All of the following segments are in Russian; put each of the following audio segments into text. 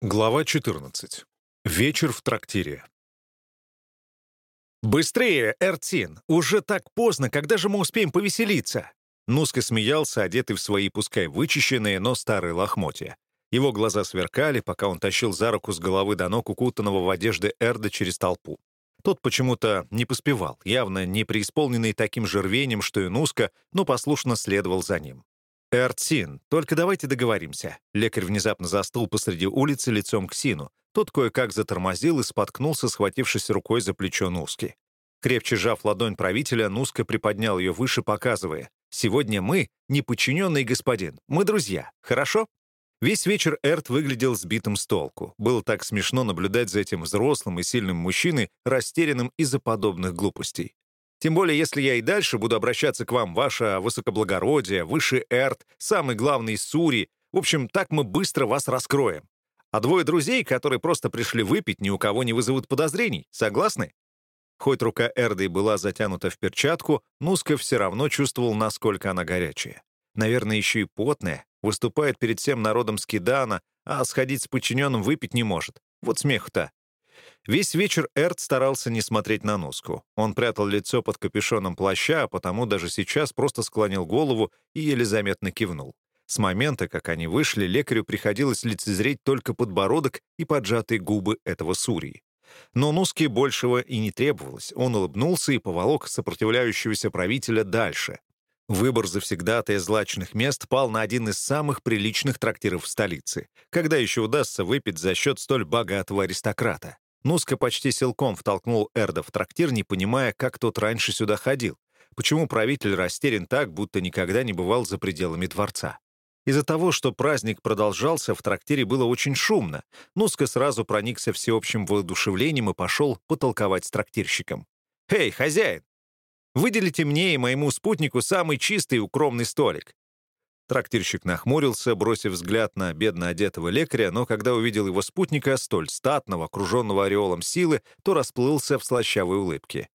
Глава 14. Вечер в трактире. «Быстрее, Эртин! Уже так поздно, когда же мы успеем повеселиться?» Нуска смеялся, одетый в свои, пускай вычищенные, но старые лохмотья. Его глаза сверкали, пока он тащил за руку с головы до ног укутанного в одежды Эрда через толпу. Тот почему-то не поспевал, явно не преисполненный таким же рвением, что и Нуска, но послушно следовал за ним. «Эртсин, только давайте договоримся». Лекарь внезапно застыл посреди улицы лицом к Сину. Тот кое-как затормозил и споткнулся, схватившись рукой за плечо Нуски. Крепче сжав ладонь правителя, Нуска приподнял ее выше, показывая. «Сегодня мы — не подчиненный господин, мы друзья, хорошо?» Весь вечер Эрт выглядел сбитым с толку. Было так смешно наблюдать за этим взрослым и сильным мужчиной, растерянным из-за подобных глупостей. Тем более, если я и дальше буду обращаться к вам, ваше высокоблагородие, высший Эрт, самый главный Сури. В общем, так мы быстро вас раскроем. А двое друзей, которые просто пришли выпить, ни у кого не вызовут подозрений. Согласны?» Хоть рука Эрды была затянута в перчатку, Нуска все равно чувствовал, насколько она горячая. Наверное, еще и потная, выступает перед всем народом Скидана, а сходить с подчиненным выпить не может. Вот смех-то. Весь вечер Эрт старался не смотреть на Нуску. Он прятал лицо под капюшоном плаща, а потому даже сейчас просто склонил голову и еле заметно кивнул. С момента, как они вышли, лекарю приходилось лицезреть только подбородок и поджатые губы этого Сурии. Но Нуске большего и не требовалось. Он улыбнулся и поволок сопротивляющегося правителя дальше. Выбор завсегдатая злачных мест пал на один из самых приличных трактиров в столице. Когда еще удастся выпить за счет столь богатого аристократа? Нуска почти силком втолкнул Эрда в трактир, не понимая, как тот раньше сюда ходил. Почему правитель растерян так, будто никогда не бывал за пределами дворца? Из-за того, что праздник продолжался, в трактире было очень шумно. Нуска сразу проникся всеобщим воодушевлением и пошел потолковать с трактирщиком. «Эй, хозяин! Выделите мне и моему спутнику самый чистый и укромный столик. Трактирщик нахмурился, бросив взгляд на бедно одетого лекаря, но когда увидел его спутника, столь статного, окруженного ореолом силы, то расплылся в слащавой улыбке.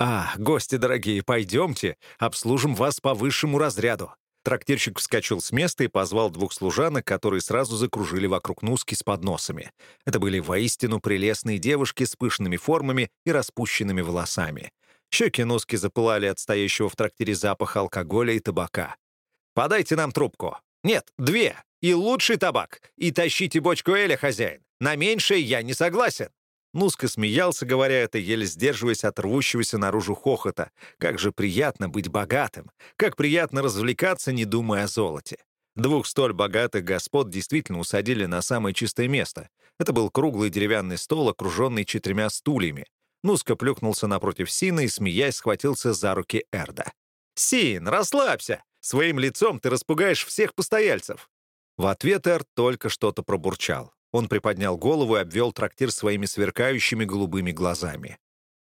«А, гости дорогие, пойдемте, обслужим вас по высшему разряду». Трактирщик вскочил с места и позвал двух служанок, которые сразу закружили вокруг Нуски с подносами. Это были воистину прелестные девушки с пышными формами и распущенными волосами. Щеки Нуски запылали от стоящего в трактире запаха алкоголя и табака. Подайте нам трубку. Нет, две. И лучший табак. И тащите бочку Эля, хозяин. На меньшее я не согласен». Нуска смеялся, говоря это, еле сдерживаясь от рвущегося наружу хохота. Как же приятно быть богатым. Как приятно развлекаться, не думая о золоте. Двух столь богатых господ действительно усадили на самое чистое место. Это был круглый деревянный стол, окруженный четырьмя стульями. Нуска плюхнулся напротив Сина и, смеясь, схватился за руки Эрда. «Син, расслабься! Своим лицом ты распугаешь всех постояльцев». В ответ Эрт только что-то пробурчал. Он приподнял голову и обвел трактир своими сверкающими голубыми глазами.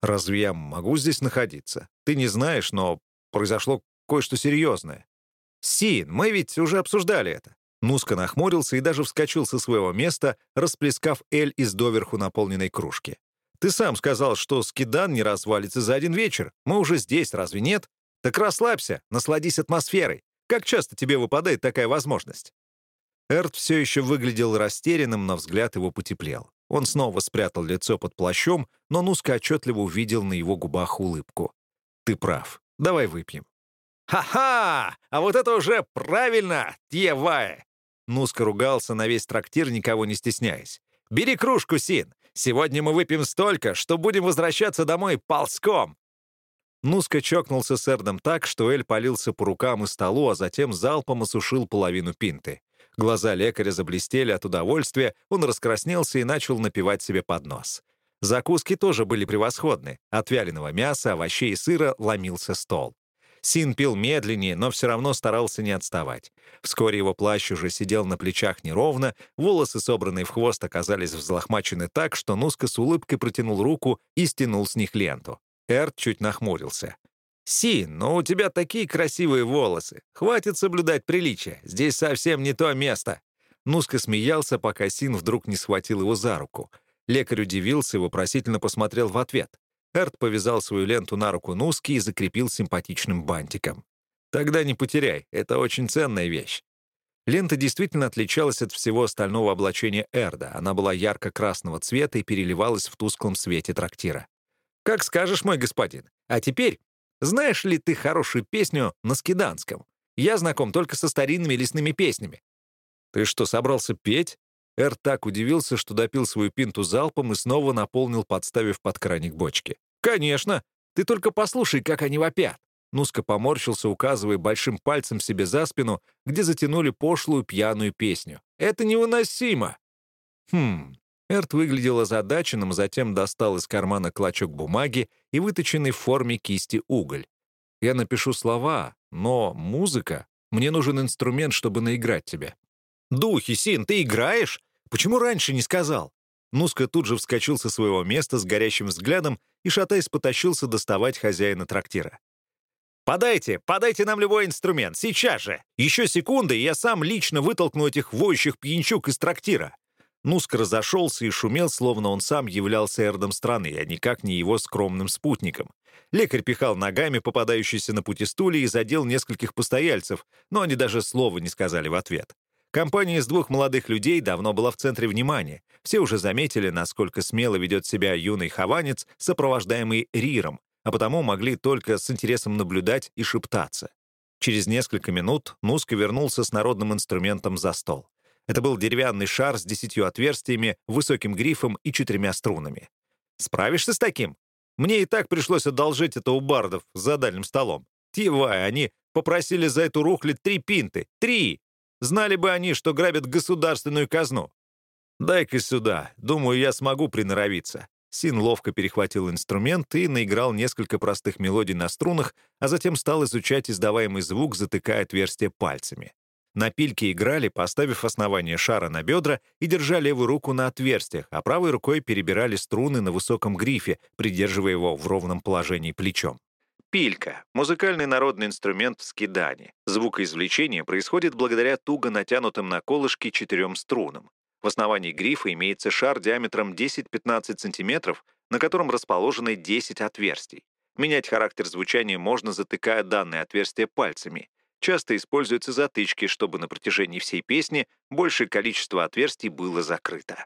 «Разве я могу здесь находиться? Ты не знаешь, но произошло кое-что серьезное». «Син, мы ведь уже обсуждали это». Нуска нахмурился и даже вскочил со своего места, расплескав эль из доверху наполненной кружки. «Ты сам сказал, что скидан не развалится за один вечер. Мы уже здесь, разве нет? Так расслабься, насладись атмосферой. Как часто тебе выпадает такая возможность?» Эрт все еще выглядел растерянным, но взгляд его потеплел. Он снова спрятал лицо под плащом, но Нуска отчетливо увидел на его губах улыбку. «Ты прав. Давай выпьем». «Ха-ха! А вот это уже правильно, Тьевая!» Нуска ругался на весь трактир, никого не стесняясь. «Бери кружку, Син. Сегодня мы выпьем столько, что будем возвращаться домой ползком. Нуска чокнулся с Эрдом так, что Эль полился по рукам и столу, а затем залпом осушил половину пинты. Глаза лекаря заблестели от удовольствия, он раскраснелся и начал напивать себе под нос. Закуски тоже были превосходны. От вяленого мяса, овощей и сыра ломился стол. Син пил медленнее, но все равно старался не отставать. Вскоре его плащ уже сидел на плечах неровно, волосы, собранные в хвост, оказались взлохмачены так, что Нуска с улыбкой протянул руку и стянул с них ленту. Эрт чуть нахмурился. «Син, но у тебя такие красивые волосы. Хватит соблюдать приличие. Здесь совсем не то место». Нуска смеялся, пока Син вдруг не схватил его за руку. Лекарь удивился и вопросительно посмотрел в ответ. Эрт повязал свою ленту на руку Нуски и закрепил симпатичным бантиком. «Тогда не потеряй, это очень ценная вещь». Лента действительно отличалась от всего остального облачения Эрда. Она была ярко-красного цвета и переливалась в тусклом свете трактира. «Как скажешь, мой господин. А теперь, знаешь ли ты хорошую песню на скиданском? Я знаком только со старинными лесными песнями». «Ты что, собрался петь?» Эр так удивился, что допил свою пинту залпом и снова наполнил, подставив под краник бочки. «Конечно! Ты только послушай, как они вопят!» Нуска поморщился, указывая большим пальцем себе за спину, где затянули пошлую пьяную песню. «Это невыносимо!» Хм. Эрт выглядел озадаченным, затем достал из кармана клочок бумаги и выточенный в форме кисти уголь. «Я напишу слова, но музыка... Мне нужен инструмент, чтобы наиграть тебе». «Духи, Син, ты играешь? Почему раньше не сказал?» Нуска тут же вскочил со своего места с горящим взглядом и, шатаясь, потащился доставать хозяина трактира. «Подайте, подайте нам любой инструмент, сейчас же! Еще секунды, и я сам лично вытолкну этих воющих пьянчук из трактира!» Нуск разошелся и шумел, словно он сам являлся эрдом страны, а никак не его скромным спутником. Лекарь пихал ногами попадающиеся на пути стулья и задел нескольких постояльцев, но они даже слова не сказали в ответ. Компания из двух молодых людей давно была в центре внимания. Все уже заметили, насколько смело ведет себя юный хованец, сопровождаемый Риром, а потому могли только с интересом наблюдать и шептаться. Через несколько минут Нуска вернулся с народным инструментом за стол. Это был деревянный шар с десятью отверстиями, высоким грифом и четырьмя струнами. «Справишься с таким? Мне и так пришлось одолжить это у бардов за дальним столом. Тивай, они попросили за эту рухлядь три пинты. Три! Знали бы они, что грабят государственную казну. Дай-ка сюда. Думаю, я смогу приноровиться. Син ловко перехватил инструмент и наиграл несколько простых мелодий на струнах, а затем стал изучать издаваемый звук, затыкая отверстие пальцами. На пильке играли, поставив основание шара на бедра и держа левую руку на отверстиях, а правой рукой перебирали струны на высоком грифе, придерживая его в ровном положении плечом. Пилька — музыкальный народный инструмент в скидане. Звукоизвлечение происходит благодаря туго натянутым на колышке четырем струнам. В основании грифа имеется шар диаметром 10-15 см, на котором расположены 10 отверстий. Менять характер звучания можно, затыкая данное отверстие пальцами. Часто используются затычки, чтобы на протяжении всей песни большее количество отверстий было закрыто.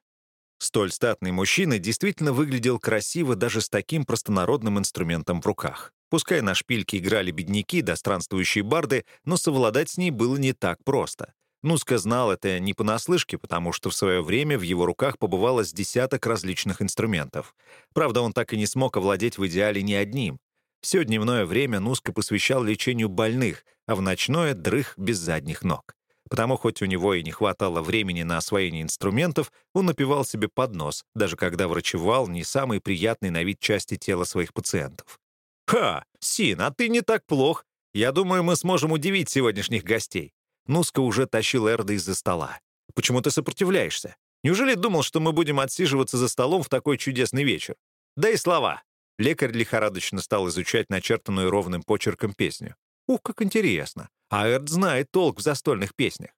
Столь статный мужчина действительно выглядел красиво даже с таким простонародным инструментом в руках. Пускай на шпильке играли бедняки да странствующие барды, но совладать с ней было не так просто. Нуска знал это не понаслышке, потому что в свое время в его руках побывало с десяток различных инструментов. Правда, он так и не смог овладеть в идеале ни одним. Все дневное время Нуска посвящал лечению больных, а в ночное — дрых без задних ног. Потому хоть у него и не хватало времени на освоение инструментов, он напивал себе под нос, даже когда врачевал не самые приятные на вид части тела своих пациентов. «Ха! Син, а ты не так плох. Я думаю, мы сможем удивить сегодняшних гостей. Нуска уже тащил Эрда из-за стола. «Почему ты сопротивляешься? Неужели думал, что мы будем отсиживаться за столом в такой чудесный вечер? Дай слова!» Лекарь лихорадочно стал изучать начертанную ровным почерком песню. «Ух, как интересно! А Эрд знает толк в застольных песнях».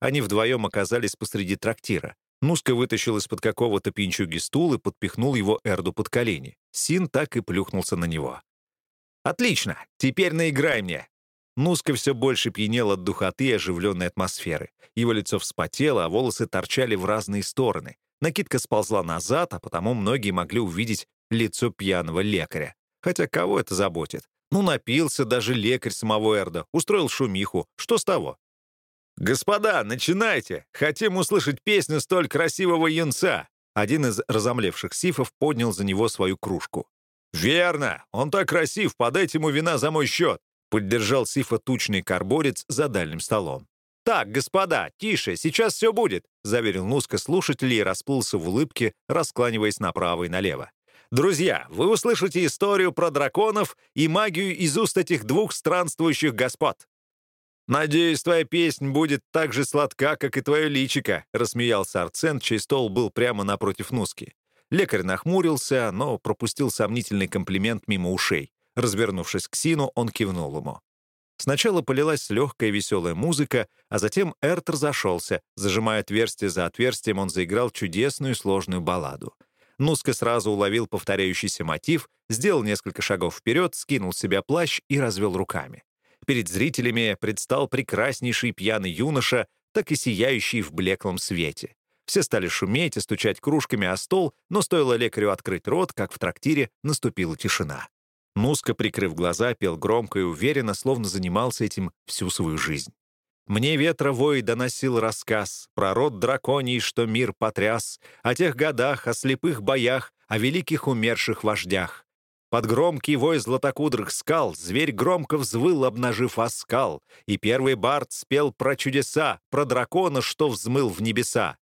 Они вдвоем оказались посреди трактира. Нуска вытащил из-под какого-то пинчуги стул и подпихнул его Эрду под колени. Син так и плюхнулся на него. «Отлично! Теперь наиграй мне! Нуска все больше пьянел от духоты и оживленной атмосферы. Его лицо вспотело, а волосы торчали в разные стороны. Накидка сползла назад, а потому многие могли увидеть лицо пьяного лекаря. Хотя кого это заботит? Ну, напился даже лекарь самого Эрда, устроил шумиху. Что с того? «Господа, начинайте! Хотим услышать песню столь красивого юнца!» Один из разомлевших сифов поднял за него свою кружку. «Верно! Он так красив, подайте ему вина за мой счет!» Поддержал Сифа тучный карборец за дальним столом. «Так, господа, тише, сейчас все будет», — заверил Нуска слушателей и расплылся в улыбке, раскланиваясь направо и налево. «Друзья, вы услышите историю про драконов и магию из уст этих двух странствующих господ». «Надеюсь, твоя песнь будет так же сладка, как и твое личико», — рассмеялся Арцент, чей стол был прямо напротив Нуски. Лекарь нахмурился, но пропустил сомнительный комплимент мимо ушей. Развернувшись к Сину, он кивнул ему. Сначала полилась легкая веселая музыка, а затем Эрт разошелся. Зажимая отверстие за отверстием, он заиграл чудесную сложную балладу. Нуска сразу уловил повторяющийся мотив, сделал несколько шагов вперед, скинул с себя плащ и развел руками. Перед зрителями предстал прекраснейший пьяный юноша, так и сияющий в блеклом свете. Все стали шуметь и стучать кружками о стол, но стоило лекарю открыть рот, как в трактире наступила тишина. Нуска, прикрыв глаза, пел громко и уверенно, словно занимался этим всю свою жизнь. Мне ветровой доносил рассказ про род драконий, что мир потряс, о тех годах, о слепых боях, о великих умерших вождях. Под громкий вой златокудрых скал зверь громко взвыл, обнажив оскал, и первый бард спел про чудеса, про дракона, что взмыл в небеса.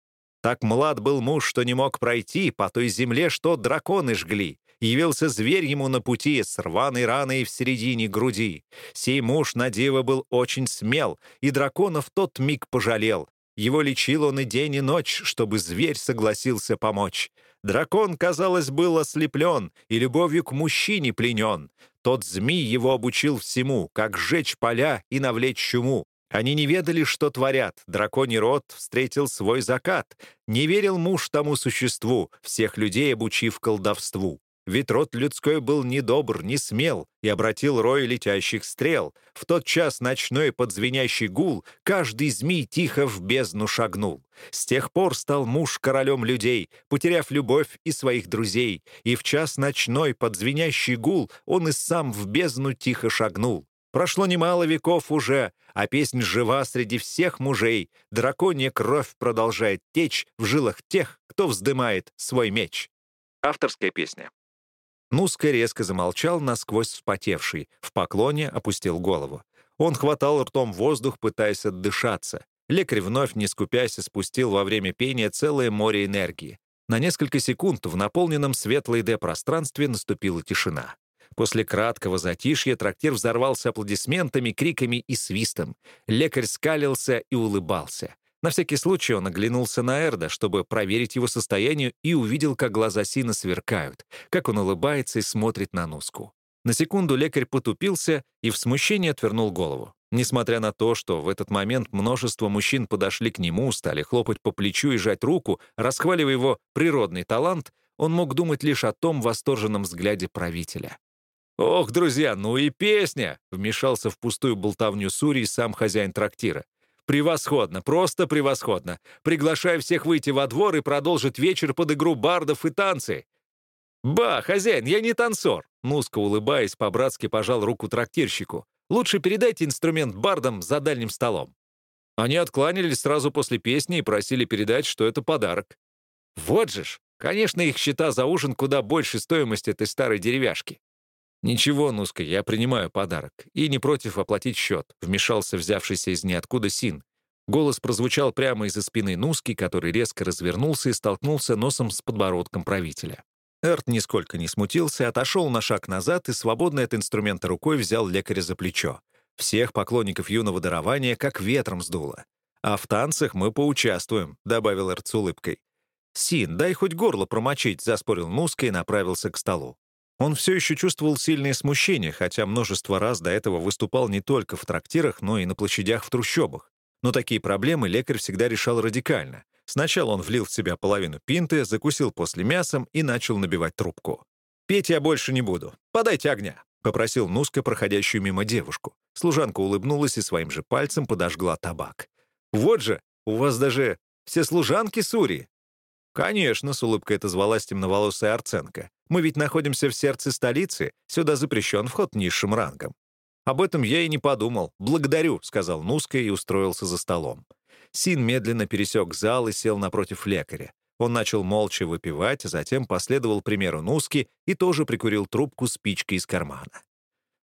Так млад был муж, что не мог пройти по той земле, что драконы жгли. Явился зверь ему на пути с рваной раной в середине груди. Сей муж на диво был очень смел, и дракона в тот миг пожалел. Его лечил он и день, и ночь, чтобы зверь согласился помочь. Дракон, казалось, был ослеплен и любовью к мужчине пленен. Тот змей его обучил всему, как сжечь поля и навлечь чуму. Они не ведали, что творят. Драконий род встретил свой закат. Не верил муж тому существу, всех людей обучив колдовству. Ведь род людской был недобр, не смел и обратил рой летящих стрел. В тот час ночной подзвенящий гул каждый змей тихо в бездну шагнул. С тех пор стал муж королем людей, потеряв любовь и своих друзей. И в час ночной подзвенящий гул он и сам в бездну тихо шагнул. Прошло немало веков уже, а песнь жива среди всех мужей. Драконья кровь продолжает течь в жилах тех, кто вздымает свой меч. Авторская песня. Нуска резко замолчал, насквозь вспотевший, в поклоне опустил голову. Он хватал ртом воздух, пытаясь отдышаться. Лекарь вновь, не скупясь, спустил во время пения целое море энергии. На несколько секунд в наполненном светлой Д-пространстве наступила тишина. После краткого затишья трактир взорвался аплодисментами, криками и свистом. Лекарь скалился и улыбался. На всякий случай он оглянулся на Эрда, чтобы проверить его состояние, и увидел, как глаза Сина сверкают, как он улыбается и смотрит на Нуску. На секунду лекарь потупился и в смущении отвернул голову. Несмотря на то, что в этот момент множество мужчин подошли к нему, стали хлопать по плечу и жать руку, расхваливая его природный талант, он мог думать лишь о том восторженном взгляде правителя. «Ох, друзья, ну и песня!» — вмешался в пустую болтовню Сурий сам хозяин трактира. «Превосходно, просто превосходно. Приглашаю всех выйти во двор и продолжить вечер под игру бардов и танцы». «Ба, хозяин, я не танцор!» Нуско, улыбаясь, по-братски пожал руку трактирщику. «Лучше передайте инструмент бардам за дальним столом». Они откланялись сразу после песни и просили передать, что это подарок. Вот же ж! Конечно, их счета за ужин куда больше стоимости этой старой деревяшки. «Ничего, Нуска, я принимаю подарок. И не против оплатить счет», — вмешался взявшийся из ниоткуда Син. Голос прозвучал прямо из-за спины Нуски, который резко развернулся и столкнулся носом с подбородком правителя. Эрт нисколько не смутился, отошел на шаг назад и, свободной от инструмента рукой, взял лекаря за плечо. Всех поклонников юного дарования как ветром сдуло. «А в танцах мы поучаствуем», — добавил Эрт с улыбкой. «Син, дай хоть горло промочить», — заспорил Нуска и направился к столу. Он все еще чувствовал сильное смущение, хотя множество раз до этого выступал не только в трактирах, но и на площадях в трущобах. Но такие проблемы лекарь всегда решал радикально. Сначала он влил в себя половину пинты, закусил после мясом и начал набивать трубку. «Петь я больше не буду. Подайте огня», — попросил Нуска проходящую мимо девушку. Служанка улыбнулась и своим же пальцем подожгла табак. «Вот же, у вас даже все служанки Сури!» «Конечно», — с улыбкой отозвалась темноволосая Арценко. «Мы ведь находимся в сердце столицы, сюда запрещен вход низшим рангом». «Об этом я и не подумал. Благодарю», — сказал Нуска и устроился за столом. Син медленно пересек зал и сел напротив лекаря. Он начал молча выпивать, а затем последовал примеру Нуски и тоже прикурил трубку спичкой из кармана.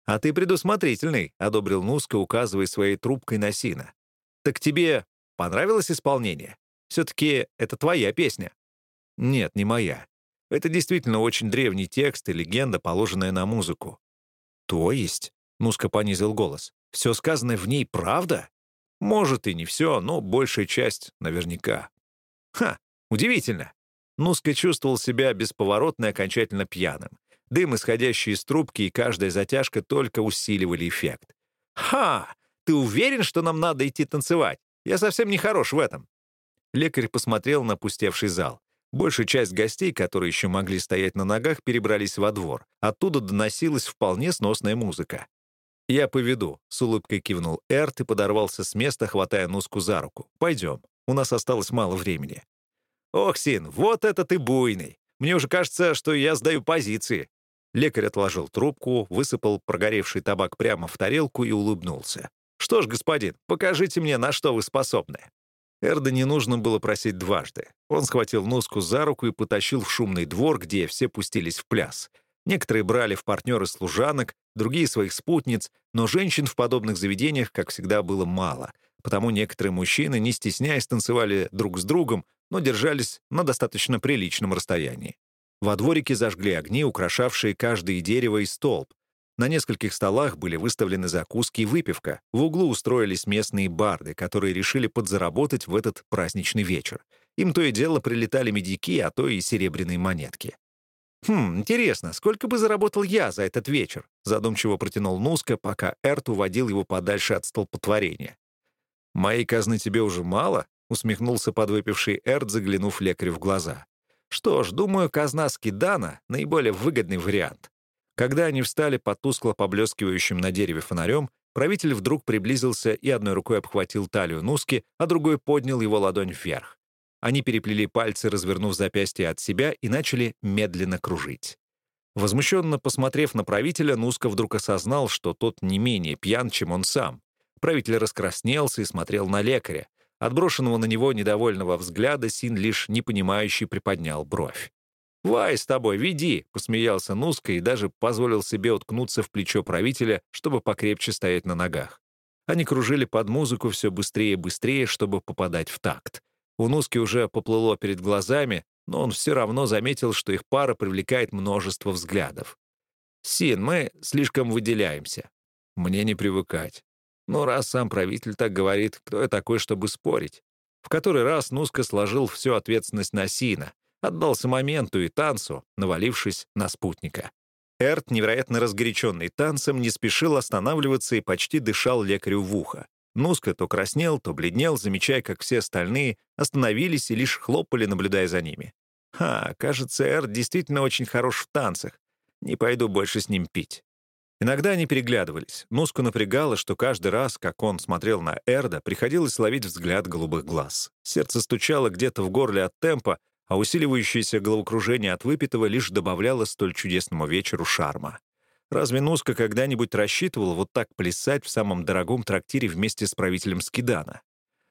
«А ты предусмотрительный», — одобрил Нуска, указывая своей трубкой на Сина. «Так тебе понравилось исполнение? Все-таки это твоя песня». Нет, не моя. Это действительно очень древний текст и легенда, положенная на музыку. То есть, Нуска понизил голос, все сказанное в ней правда? Может и не все, но большая часть наверняка. Ха, удивительно. Нуска чувствовал себя бесповоротно и окончательно пьяным. Дым, исходящий из трубки, и каждая затяжка только усиливали эффект. «Ха! Ты уверен, что нам надо идти танцевать? Я совсем не хорош в этом». Лекарь посмотрел на пустевший зал. Большая часть гостей, которые еще могли стоять на ногах, перебрались во двор. Оттуда доносилась вполне сносная музыка. «Я поведу», — с улыбкой кивнул Эрт и подорвался с места, хватая Нуску за руку. «Пойдем, у нас осталось мало времени». «Ох, Син, вот это ты буйный! Мне уже кажется, что я сдаю позиции». Лекарь отложил трубку, высыпал прогоревший табак прямо в тарелку и улыбнулся. «Что ж, господин, покажите мне, на что вы способны». Эрда не нужно было просить дважды. Он схватил Нуску за руку и потащил в шумный двор, где все пустились в пляс. Некоторые брали в партнеры служанок, другие — своих спутниц, но женщин в подобных заведениях, как всегда, было мало, потому некоторые мужчины, не стесняясь, танцевали друг с другом, но держались на достаточно приличном расстоянии. Во дворике зажгли огни, украшавшие каждое дерево и столб. На нескольких столах были выставлены закуски и выпивка. В углу устроились местные барды, которые решили подзаработать в этот праздничный вечер. Им то и дело прилетали медики, а то и серебряные монетки. «Хм, интересно, сколько бы заработал я за этот вечер?» задумчиво протянул Нуска, пока Эрт уводил его подальше от столпотворения. «Моей казны тебе уже мало?» — усмехнулся подвыпивший Эрт, заглянув лекарю в глаза. «Что ж, думаю, казна Скидана — наиболее выгодный вариант». Когда они встали под тускло поблескивающим на дереве фонарем, правитель вдруг приблизился и одной рукой обхватил талию Нуски, а другой поднял его ладонь вверх. Они переплели пальцы, развернув запястье от себя, и начали медленно кружить. Возмущенно посмотрев на правителя, Нуска вдруг осознал, что тот не менее пьян, чем он сам. Правитель раскраснелся и смотрел на лекаря. Отброшенного на него недовольного взгляда Син лишь непонимающий приподнял бровь. «Вай с тобой, веди!» — посмеялся Нуска и даже позволил себе уткнуться в плечо правителя, чтобы покрепче стоять на ногах. Они кружили под музыку все быстрее и быстрее, чтобы попадать в такт. У Нуски уже поплыло перед глазами, но он все равно заметил, что их пара привлекает множество взглядов. «Син, мы слишком выделяемся. Мне не привыкать. Но раз сам правитель так говорит, кто я такой, чтобы спорить?» В который раз Нуска сложил всю ответственность на Сина, отдался моменту и танцу, навалившись на спутника. Эрт, невероятно разгоряченный танцем, не спешил останавливаться и почти дышал лекарю в ухо. Нуска то краснел, то бледнел, замечая, как все остальные остановились и лишь хлопали, наблюдая за ними. «Ха, кажется, Эр действительно очень хорош в танцах. Не пойду больше с ним пить». Иногда они переглядывались. Нуску напрягало, что каждый раз, как он смотрел на Эрда, приходилось ловить взгляд голубых глаз. Сердце стучало где-то в горле от темпа, а усиливающееся головокружение от выпитого лишь добавляло столь чудесному вечеру шарма. Разве Нуска когда-нибудь рассчитывал вот так плясать в самом дорогом трактире вместе с правителем Скидана?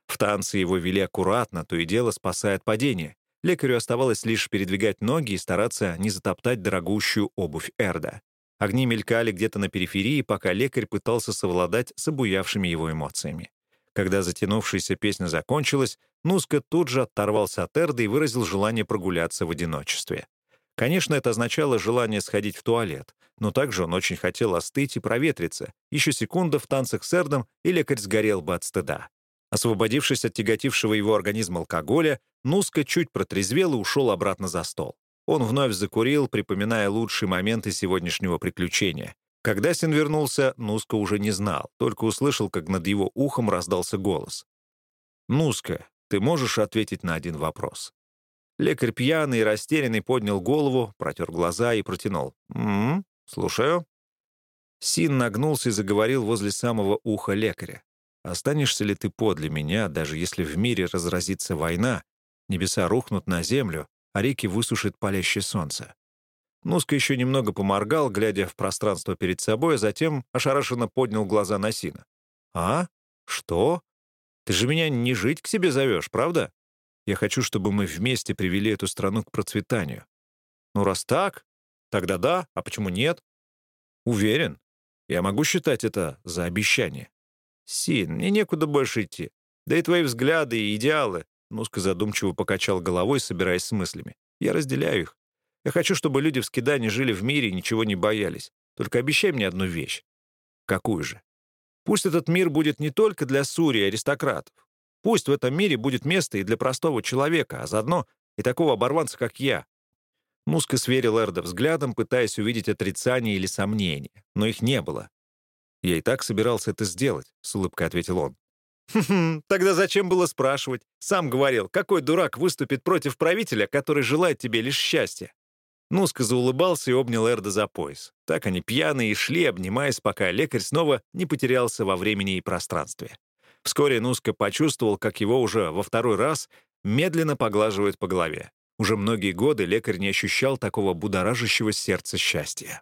В танцы его вели аккуратно, то и дело спасая от падения. Лекарю оставалось лишь передвигать ноги и стараться не затоптать дорогущую обувь Эрда. Огни мелькали где-то на периферии, пока лекарь пытался совладать с обуявшими его эмоциями. Когда затянувшаяся песня закончилась, Нуска тут же оторвался от Эрда и выразил желание прогуляться в одиночестве. Конечно, это означало желание сходить в туалет, но также он очень хотел остыть и проветриться. Еще секунда в танцах с Эрдом, и лекарь сгорел бы от стыда. Освободившись от тяготившего его организм алкоголя, Нуска чуть протрезвел и ушел обратно за стол. Он вновь закурил, припоминая лучшие моменты сегодняшнего приключения. Когда Син вернулся, Нуска уже не знал, только услышал, как над его ухом раздался голос. «Нуска, ты можешь ответить на один вопрос?» Лекарь пьяный и растерянный поднял голову, протер глаза и протянул. «М-м, слушаю». Син нагнулся и заговорил возле самого уха лекаря. «Останешься ли ты подле меня, даже если в мире разразится война, небеса рухнут на землю, а реки высушит палящее солнце?» Нуска еще немного поморгал, глядя в пространство перед собой, а затем ошарашенно поднял глаза на Сина. «А? Что? Ты же меня не жить к себе зовешь, правда?» Я хочу, чтобы мы вместе привели эту страну к процветанию. Ну, раз так, тогда да, а почему нет? Уверен. Я могу считать это за обещание. Син, мне некуда больше идти. Да и твои взгляды и идеалы. Нуска задумчиво покачал головой, собираясь с мыслями. Я разделяю их. Я хочу, чтобы люди в Скидане жили в мире и ничего не боялись. Только обещай мне одну вещь. Какую же? Пусть этот мир будет не только для Сури аристократов. Пусть в этом мире будет место и для простого человека, а заодно и такого оборванца, как я». Муска сверил Эрда взглядом, пытаясь увидеть отрицание или сомнение, но их не было. «Я и так собирался это сделать», — с улыбкой ответил он. «Хм, тогда зачем было спрашивать? Сам говорил, какой дурак выступит против правителя, который желает тебе лишь счастья?» Нуска заулыбался и обнял Эрда за пояс. Так они пьяные и шли, обнимаясь, пока лекарь снова не потерялся во времени и пространстве. Вскоре Нуска почувствовал, как его уже во второй раз медленно поглаживают по голове. Уже многие годы лекарь не ощущал такого будоражащего сердца счастья.